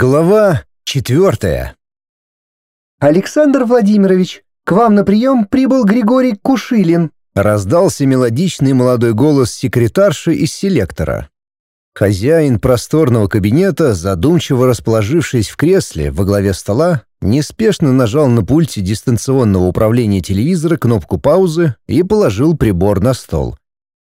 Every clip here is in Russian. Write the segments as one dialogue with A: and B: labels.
A: Глава четвертая.
B: «Александр Владимирович, к вам на прием прибыл Григорий Кушилин»,
A: раздался мелодичный молодой голос секретарши из селектора. Хозяин просторного кабинета, задумчиво расположившись в кресле во главе стола, неспешно нажал на пульте дистанционного управления телевизора кнопку паузы и положил прибор на стол.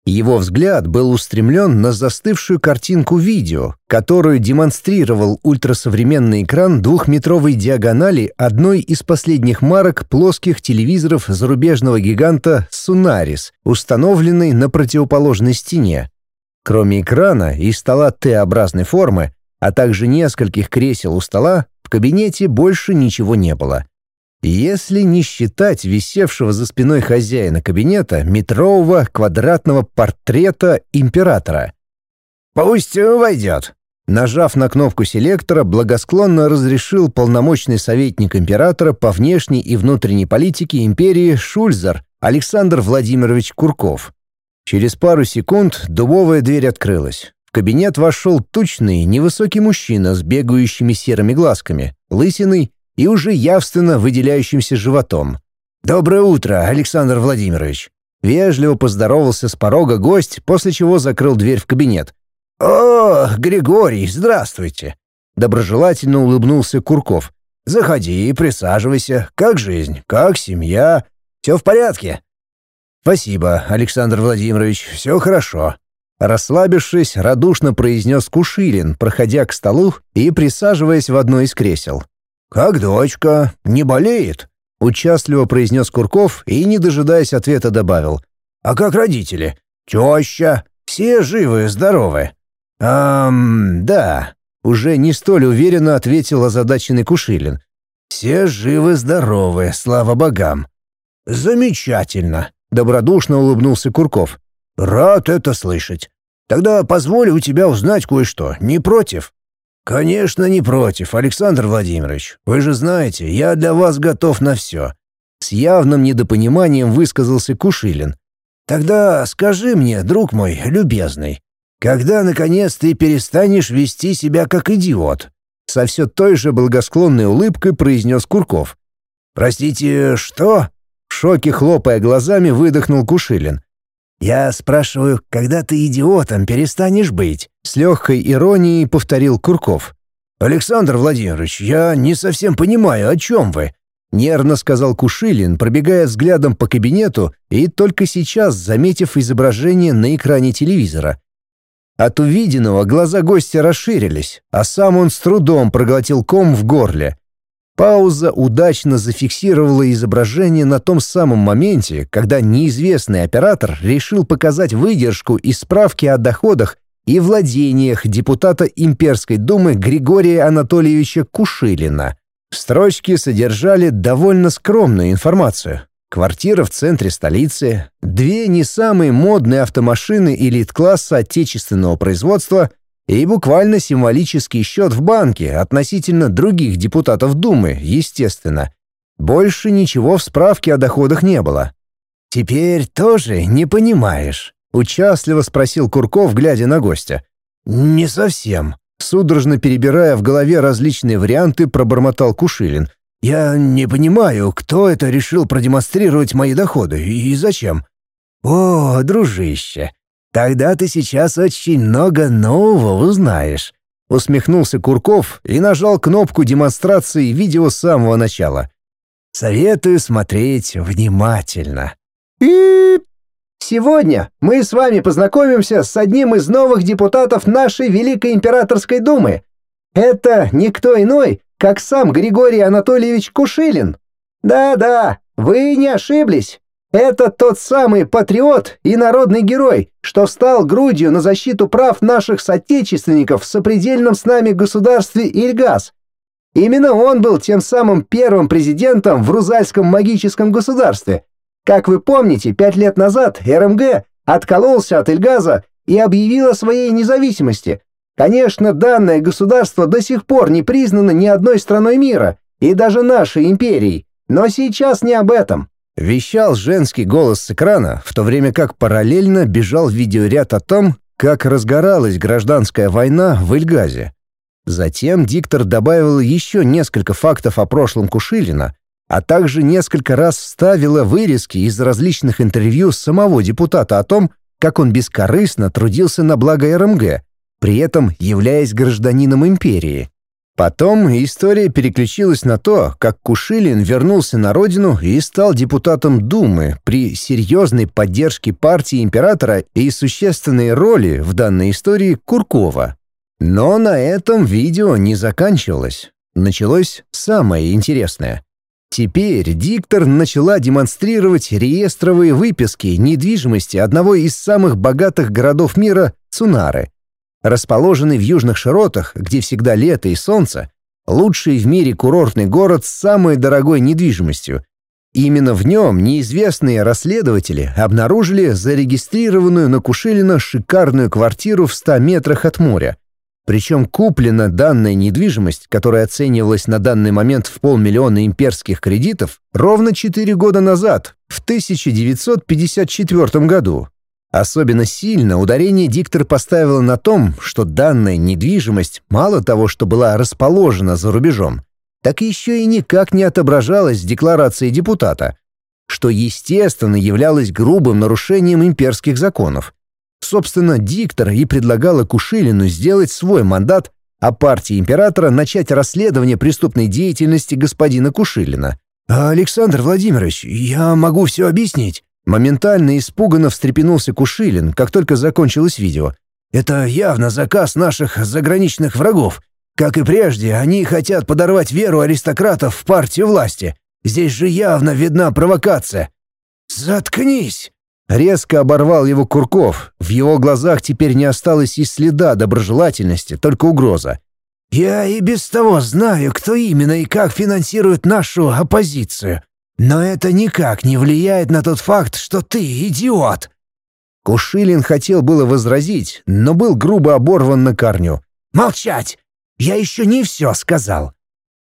A: Его взгляд был устремлен на застывшую картинку видео, которую демонстрировал ультрасовременный экран двухметровой диагонали одной из последних марок плоских телевизоров зарубежного гиганта Sunaris, установленной на противоположной стене. Кроме экрана и стола Т-образной формы, а также нескольких кресел у стола, в кабинете больше ничего не было. Если не считать висевшего за спиной хозяина кабинета метрового квадратного портрета императора. «Пусть войдет», Нажав на кнопку селектора, благосклонно разрешил полномочный советник императора по внешней и внутренней политике империи Шульзер Александр Владимирович Курков. Через пару секунд дубовая дверь открылась. В кабинет вошел тучный, невысокий мужчина с бегающими серыми глазками, лысиной и уже явственно выделяющимся животом. «Доброе утро, Александр Владимирович!» Вежливо поздоровался с порога гость, после чего закрыл дверь в кабинет. «О, Григорий, здравствуйте!» Доброжелательно улыбнулся Курков. «Заходи и присаживайся. Как жизнь? Как семья? Все в порядке?» «Спасибо, Александр Владимирович, все хорошо». Расслабившись, радушно произнес Кушилин, проходя к столу и присаживаясь в одно из кресел. «Как дочка? Не болеет?» — участливо произнес Курков и, не дожидаясь ответа, добавил. «А как родители? Теща? Все живы, здоровы?» «Ам, да», — уже не столь уверенно ответил озадаченный Кушилин. «Все живы, здоровы, слава богам». «Замечательно», — добродушно улыбнулся Курков. «Рад это слышать. Тогда позволь у тебя узнать кое-что. Не против?» «Конечно, не против, Александр Владимирович. Вы же знаете, я для вас готов на все». С явным недопониманием высказался Кушилин. «Тогда скажи мне, друг мой любезный, когда, наконец, ты перестанешь вести себя как идиот?» Со все той же благосклонной улыбкой произнес Курков. «Простите, что?» В шоке хлопая глазами выдохнул Кушилин. «Я спрашиваю, когда ты идиотом перестанешь быть?» С легкой иронией повторил Курков. «Александр Владимирович, я не совсем понимаю, о чем вы?» Нервно сказал Кушилин, пробегая взглядом по кабинету и только сейчас заметив изображение на экране телевизора. От увиденного глаза гостя расширились, а сам он с трудом проглотил ком в горле. Пауза удачно зафиксировала изображение на том самом моменте, когда неизвестный оператор решил показать выдержку из справки о доходах и владениях депутата Имперской думы Григория Анатольевича Кушилина. Строчки содержали довольно скромную информацию. Квартира в центре столицы, две не самые модные автомашины элит-класса отечественного производства — и буквально символический счет в банке относительно других депутатов Думы, естественно. Больше ничего в справке о доходах не было. «Теперь тоже не понимаешь?» — участливо спросил Курков, глядя на гостя. «Не совсем», — судорожно перебирая в голове различные варианты, пробормотал Кушилин. «Я не понимаю, кто это решил продемонстрировать мои доходы и зачем?» «О, дружище, Тогда ты сейчас очень много нового узнаешь». Усмехнулся Курков и нажал кнопку демонстрации видео с самого начала. «Советую смотреть внимательно».
B: И сегодня мы с вами познакомимся с одним из новых депутатов нашей Великой Императорской Думы. Это никто иной, как сам Григорий Анатольевич Кушилин. Да-да, вы не ошиблись. Это тот самый патриот и народный герой, что встал грудью на защиту прав наших соотечественников в сопредельном с нами государстве Ильгаз. Именно он был тем самым первым президентом в Рузальском магическом государстве. Как вы помните, пять лет назад РМГ откололся от Ильгаза и объявил о своей независимости. Конечно, данное государство до сих пор не признано ни одной страной мира, и даже нашей империей. Но сейчас не об этом.
A: Вещал женский голос с экрана, в то время как параллельно бежал видеоряд о том, как разгоралась гражданская война в Эльгазе. Затем диктор добавил еще несколько фактов о прошлом Кушилина, а также несколько раз вставила вырезки из различных интервью самого депутата о том, как он бескорыстно трудился на благо РМГ, при этом являясь гражданином империи. Потом история переключилась на то, как Кушилин вернулся на родину и стал депутатом Думы при серьезной поддержке партии императора и существенной роли в данной истории Куркова. Но на этом видео не заканчивалось. Началось самое интересное. Теперь диктор начала демонстрировать реестровые выписки недвижимости одного из самых богатых городов мира – Цунары. Расположенный в южных широтах, где всегда лето и солнце, лучший в мире курортный город с самой дорогой недвижимостью. Именно в нем неизвестные расследователи обнаружили зарегистрированную на Кушилина шикарную квартиру в 100 метрах от моря. Причем куплена данная недвижимость, которая оценивалась на данный момент в полмиллиона имперских кредитов, ровно 4 года назад, в 1954 году. Особенно сильно ударение диктор поставила на том, что данная недвижимость мало того, что была расположена за рубежом, так еще и никак не отображалась в декларации депутата, что, естественно, являлось грубым нарушением имперских законов. Собственно, диктор и предлагала Кушилину сделать свой мандат, а партии императора начать расследование преступной деятельности господина Кушилина.
B: «Александр Владимирович, я могу все объяснить».
A: Моментально испуганно встрепенулся Кушилин, как только закончилось видео.
B: «Это явно заказ наших заграничных врагов. Как и прежде, они хотят подорвать веру аристократов в партию власти. Здесь же явно видна провокация». «Заткнись!»
A: Резко оборвал его Курков. В его глазах теперь не осталось и следа доброжелательности, только угроза.
B: «Я и без того знаю, кто именно и как финансирует нашу оппозицию. Но это никак не влияет на тот факт, что ты идиот!»
A: Кушилин хотел было возразить, но был грубо оборван на корню.
B: «Молчать! Я еще не все сказал!»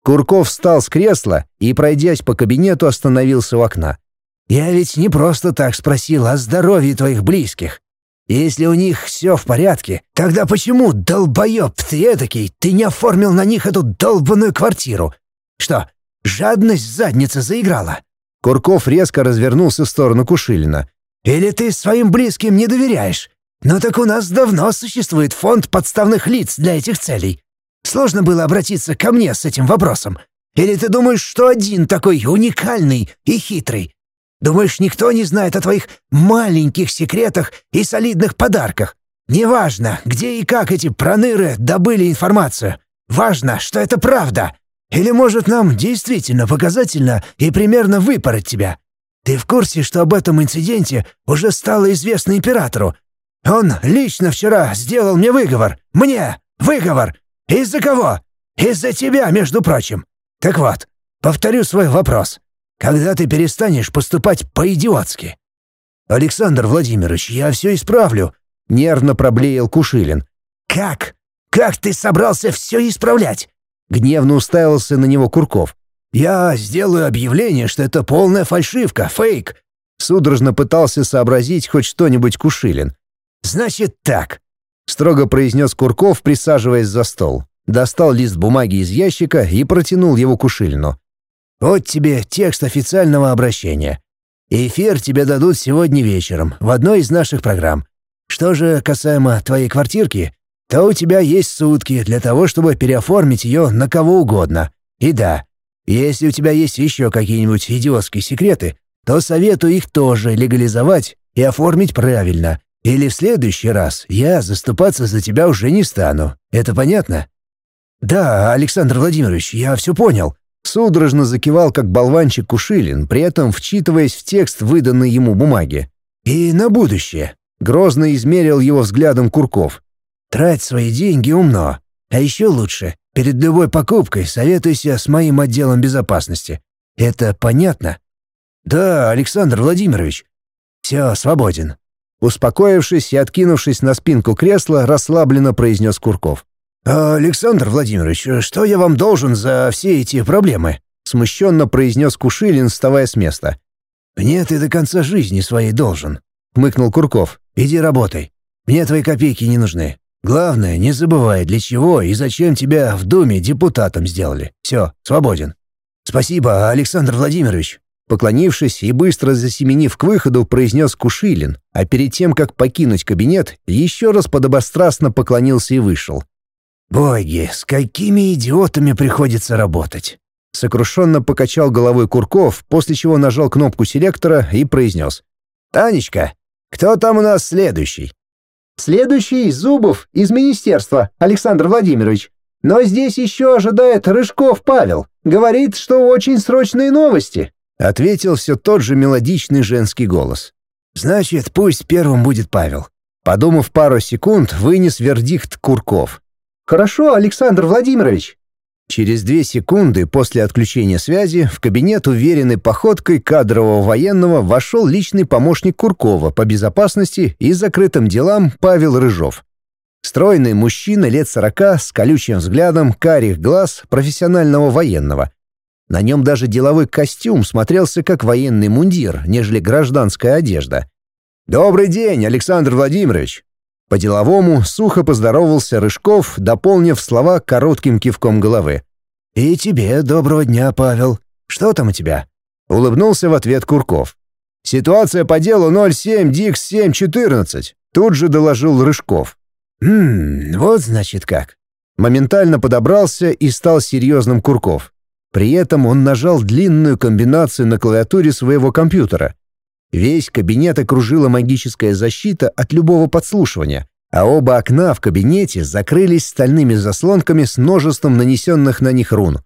A: Курков встал с кресла и, пройдясь по кабинету, остановился у окна.
B: «Я ведь не просто так спросил о здоровье твоих близких. Если у них все в порядке, тогда почему, долбоеб ты этакий, ты не оформил на них эту долбанную квартиру? Что, Жадность задница заиграла.
A: Курков резко развернулся в сторону Кушилина.
B: «Или ты своим близким не доверяешь? Ну так у нас давно существует фонд подставных лиц для этих целей. Сложно было обратиться ко мне с этим вопросом. Или ты думаешь, что один такой уникальный и хитрый? Думаешь, никто не знает о твоих маленьких секретах и солидных подарках? Неважно, где и как эти проныры добыли информацию. Важно, что это правда. Или, может, нам действительно показательно и примерно выпороть тебя? Ты в курсе, что об этом инциденте уже стало известно императору? Он лично вчера сделал мне выговор. Мне! Выговор! Из-за кого? Из-за тебя, между прочим. Так вот, повторю свой вопрос. Когда ты перестанешь поступать по-идиотски?» «Александр Владимирович, я все исправлю», — нервно проблеял Кушилин. «Как? Как ты собрался все исправлять?
A: Гневно уставился на него Курков.
B: «Я сделаю объявление, что это полная фальшивка, фейк!»
A: Судорожно пытался сообразить хоть что-нибудь Кушилин.
B: «Значит так», —
A: строго произнес Курков, присаживаясь за стол. Достал лист бумаги из ящика и протянул его Кушилину.
B: «Вот тебе текст официального обращения. Эфир тебе дадут сегодня вечером в одной из наших программ. Что же касаемо твоей квартирки, то у тебя есть сутки для того, чтобы переоформить ее на кого угодно. И да, если у тебя есть еще какие-нибудь идиотские секреты, то советую их тоже легализовать и оформить правильно. Или в следующий раз я заступаться за тебя уже не стану. Это понятно? Да, Александр Владимирович, я все понял.
A: Судорожно закивал, как болванчик Кушилин, при этом вчитываясь в текст выданной ему бумаги.
B: И на будущее.
A: Грозно измерил его взглядом Курков.
B: Трать свои деньги умно. А еще лучше, перед любой покупкой советуйся с моим отделом безопасности. Это понятно? Да, Александр Владимирович. Все, свободен.
A: Успокоившись и откинувшись на спинку кресла, расслабленно произнес Курков.
B: «Александр Владимирович, что я вам должен за все эти проблемы?»
A: Смущенно произнес Кушилин, вставая с места.
B: «Мне ты до конца жизни своей должен», — хмыкнул Курков. «Иди работай. Мне твои копейки не нужны.
A: Главное, не забывай, для чего и зачем тебя в Думе депутатом сделали. Все, свободен. Спасибо, Александр Владимирович. Поклонившись и быстро засеменив к выходу, произнес Кушилин, а перед тем, как покинуть кабинет, еще раз подобострастно поклонился и вышел. «Боги, с какими идиотами приходится работать!» Сокрушенно покачал головой Курков, после чего нажал кнопку селектора и произнес. «Танечка, кто там у нас следующий?»
B: «Следующий — Зубов из министерства, Александр Владимирович. Но здесь еще ожидает Рыжков Павел. Говорит, что очень срочные новости».
A: Ответил все тот же мелодичный женский голос. «Значит, пусть первым будет Павел». Подумав пару секунд, вынес вердикт Курков.
B: «Хорошо, Александр Владимирович».
A: Через две секунды после отключения связи в кабинет уверенной походкой кадрового военного вошел личный помощник Куркова по безопасности и закрытым делам Павел Рыжов. Стройный мужчина лет сорока с колючим взглядом карих глаз профессионального военного. На нем даже деловой костюм смотрелся как военный мундир, нежели гражданская одежда. «Добрый день, Александр Владимирович!» По-деловому сухо поздоровался Рыжков, дополнив слова коротким кивком головы. «И тебе доброго дня, Павел. Что там у тебя?» Улыбнулся в ответ Курков. «Ситуация по делу 07 Дикс 714», тут же доложил Рыжков. «Хм, вот значит как». Моментально подобрался и стал серьезным Курков. При этом он нажал длинную комбинацию на клавиатуре своего компьютера. Весь кабинет окружила магическая защита от любого подслушивания, а оба окна в кабинете закрылись стальными заслонками с множеством нанесенных на них рун.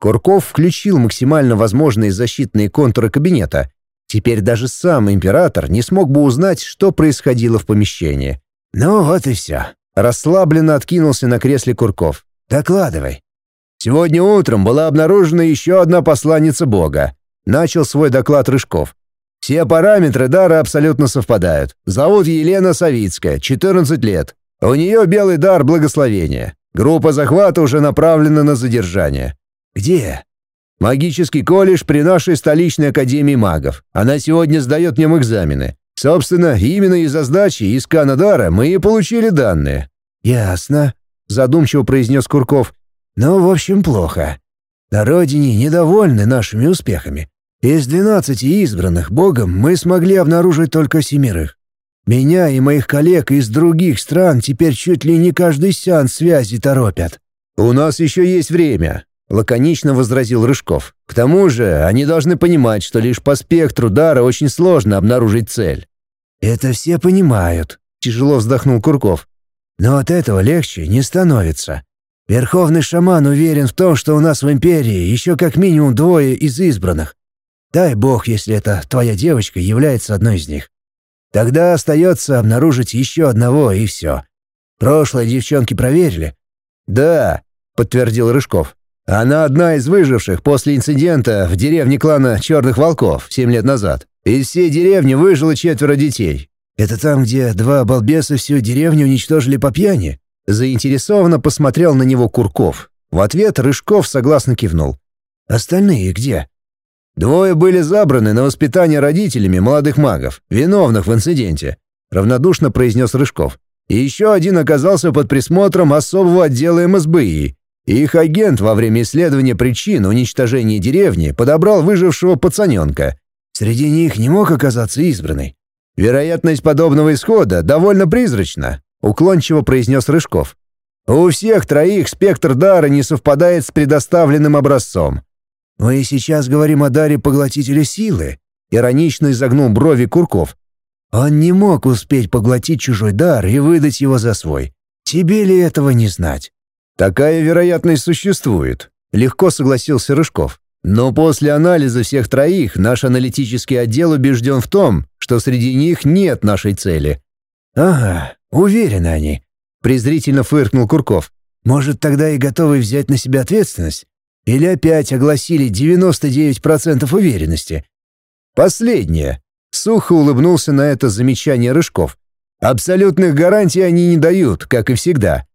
A: Курков включил максимально возможные защитные контуры кабинета. Теперь даже сам император не смог бы узнать, что происходило в помещении. «Ну вот и все». Расслабленно откинулся на кресле Курков. «Докладывай». Сегодня утром была обнаружена еще одна посланница Бога. Начал свой доклад Рыжков. Все параметры дара абсолютно совпадают. Зовут Елена Савицкая, 14 лет. У нее белый дар благословения. Группа захвата уже направлена на задержание. Где? Магический колледж при нашей столичной академии магов. Она сегодня сдает мне экзамены. Собственно, именно из-за сдачи из Канадара мы и получили данные. Ясно, задумчиво произнес Курков. Ну, в общем, плохо. На родине недовольны нашими успехами. Из двенадцати избранных Богом мы смогли обнаружить только семерых. Меня и моих коллег из других стран теперь чуть ли не каждый сеанс связи торопят. «У нас еще есть время», — лаконично возразил Рыжков. «К тому же они должны понимать, что лишь по спектру дара очень сложно обнаружить цель». «Это все понимают», — тяжело вздохнул Курков. «Но от этого легче не становится. Верховный шаман уверен в том, что у нас в империи еще как минимум двое из избранных. Дай бог, если эта твоя девочка является одной из них. Тогда остается обнаружить еще одного, и все. Прошлое девчонки проверили?» «Да», — подтвердил Рыжков. «Она одна из выживших после инцидента в деревне клана Черных Волков семь лет назад. Из всей деревни выжило четверо детей. Это там, где два балбеса всю деревню уничтожили по пьяни?» Заинтересованно посмотрел на него Курков. В ответ Рыжков согласно кивнул. «Остальные где?» «Двое были забраны на воспитание родителями молодых магов, виновных в инциденте», равнодушно произнес Рыжков. «И еще один оказался под присмотром особого отдела МСБИ. Их агент во время исследования причин уничтожения деревни подобрал выжившего пацаненка. Среди них не мог оказаться избранный. Вероятность подобного исхода довольно призрачна, уклончиво произнес Рыжков. У всех троих спектр дара не совпадает с предоставленным образцом. Мы сейчас говорим о даре поглотителя силы, иронично изогнул брови Курков. Он не мог успеть поглотить чужой дар и выдать его за свой. Тебе ли этого не знать? Такая вероятность существует, легко согласился Рыжков. Но после анализа всех троих наш аналитический отдел убежден в том, что среди них нет нашей цели. Ага, Уверены они. Презрительно фыркнул Курков. Может, тогда и готовы взять на себя ответственность? Или опять огласили 99% уверенности? Последнее. Сухо улыбнулся на это замечание Рыжков. Абсолютных гарантий они не дают, как и всегда.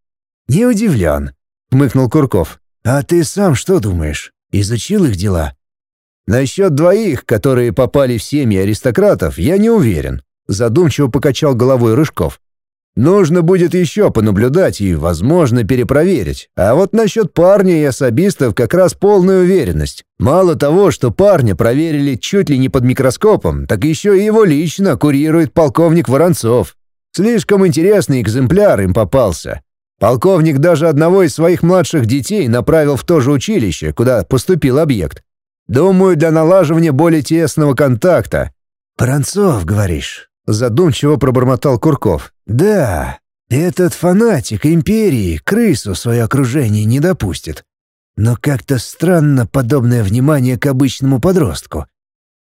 A: Не удивлен, хмыкнул Курков. А ты сам что думаешь? Изучил их дела? Насчет двоих, которые попали в семьи аристократов, я не уверен. Задумчиво покачал головой Рыжков. Нужно будет еще понаблюдать и, возможно, перепроверить. А вот насчет парня и особистов как раз полная уверенность. Мало того, что парня проверили чуть ли не под микроскопом, так еще и его лично курирует полковник Воронцов. Слишком интересный экземпляр им попался. Полковник даже одного из своих младших детей направил в то же училище, куда поступил объект. Думаю, для налаживания более тесного контакта.
B: «Воронцов, говоришь?» Задумчиво пробормотал Курков. «Да, этот фанатик империи крысу в свое окружение не допустит. Но как-то странно подобное внимание к обычному подростку».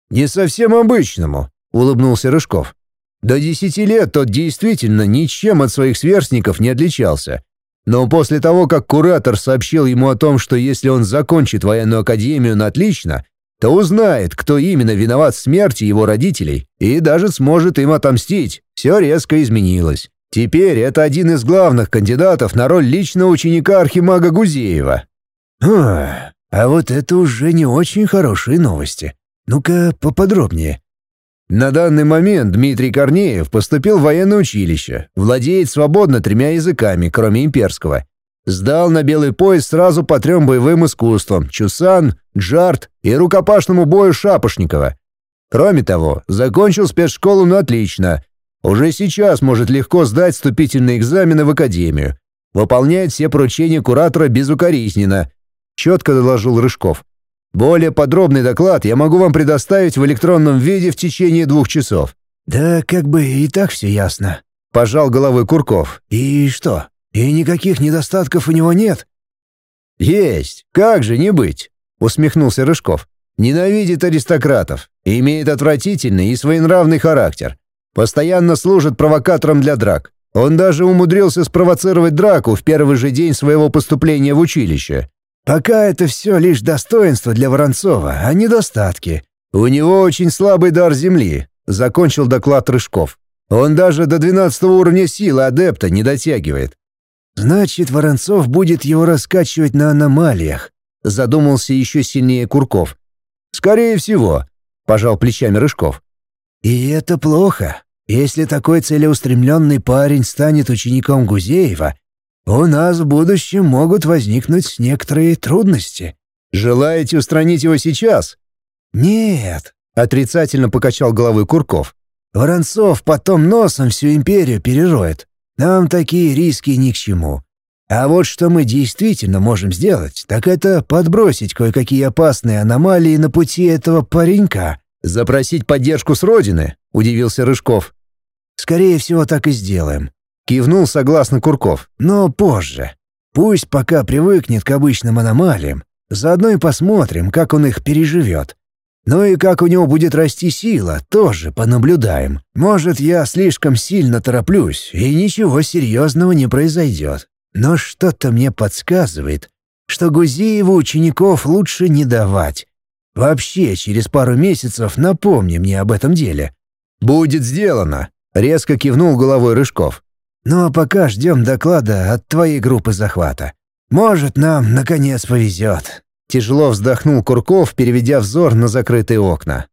A: «Не совсем обычному», — улыбнулся Рыжков. «До десяти лет тот действительно ничем от своих сверстников не отличался. Но после того, как куратор сообщил ему о том, что если он закончит военную академию на отлично, то узнает, кто именно виноват в смерти его родителей, и даже сможет им отомстить. Все резко изменилось. Теперь это один из главных кандидатов на роль личного ученика архимага Гузеева.
B: А, а вот это уже не очень хорошие новости. Ну-ка поподробнее.
A: На данный момент Дмитрий Корнеев поступил в военное училище, владеет свободно тремя языками, кроме имперского, Сдал на белый пояс сразу по трем боевым искусствам – Чусан, Джарт и рукопашному бою Шапошникова. Кроме того, закончил спецшколу на отлично. Уже сейчас может легко сдать вступительные экзамены в академию. Выполняет все поручения куратора безукоризненно. Четко доложил Рыжков. Более подробный доклад я могу вам предоставить в электронном виде в течение двух часов.
B: «Да как бы и так все ясно», — пожал головой Курков. «И что, и никаких недостатков у него нет?»
A: «Есть! Как же не быть?» — усмехнулся Рыжков. «Ненавидит аристократов, имеет отвратительный и своенравный характер. Постоянно служит провокатором для драк. Он даже умудрился спровоцировать драку в первый же день своего поступления в училище.
B: Пока это все лишь достоинство для Воронцова, а недостатки.
A: У него очень слабый дар земли», — закончил доклад Рыжков. «Он даже до двенадцатого уровня силы адепта не дотягивает.
B: «Значит, Воронцов будет его раскачивать на аномалиях», — задумался еще сильнее Курков.
A: «Скорее всего», — пожал плечами Рыжков.
B: «И это плохо. Если такой целеустремленный парень станет учеником Гузеева, у нас в будущем могут возникнуть некоторые трудности».
A: «Желаете устранить его сейчас?»
B: «Нет», —
A: отрицательно покачал головой Курков.
B: «Воронцов потом носом всю империю перероет. Нам такие риски ни к чему. А вот что мы действительно можем сделать, так это подбросить кое-какие опасные аномалии на пути этого паренька.
A: «Запросить поддержку с родины?» — удивился Рыжков.
B: «Скорее всего, так и сделаем», — кивнул согласно Курков. «Но позже. Пусть пока привыкнет к обычным аномалиям. Заодно и посмотрим, как он их переживет. Ну и как у него будет расти сила, тоже понаблюдаем. Может, я слишком сильно тороплюсь, и ничего серьезного не произойдет. Но что-то мне подсказывает, что Гузееву учеников лучше не давать. Вообще, через пару месяцев напомни мне об этом деле».
A: «Будет сделано», — резко кивнул головой Рыжков.
B: «Ну а пока ждем доклада от твоей группы захвата. Может, нам, наконец, повезет».
A: Тяжело вздохнул Курков, переведя взор на закрытые окна.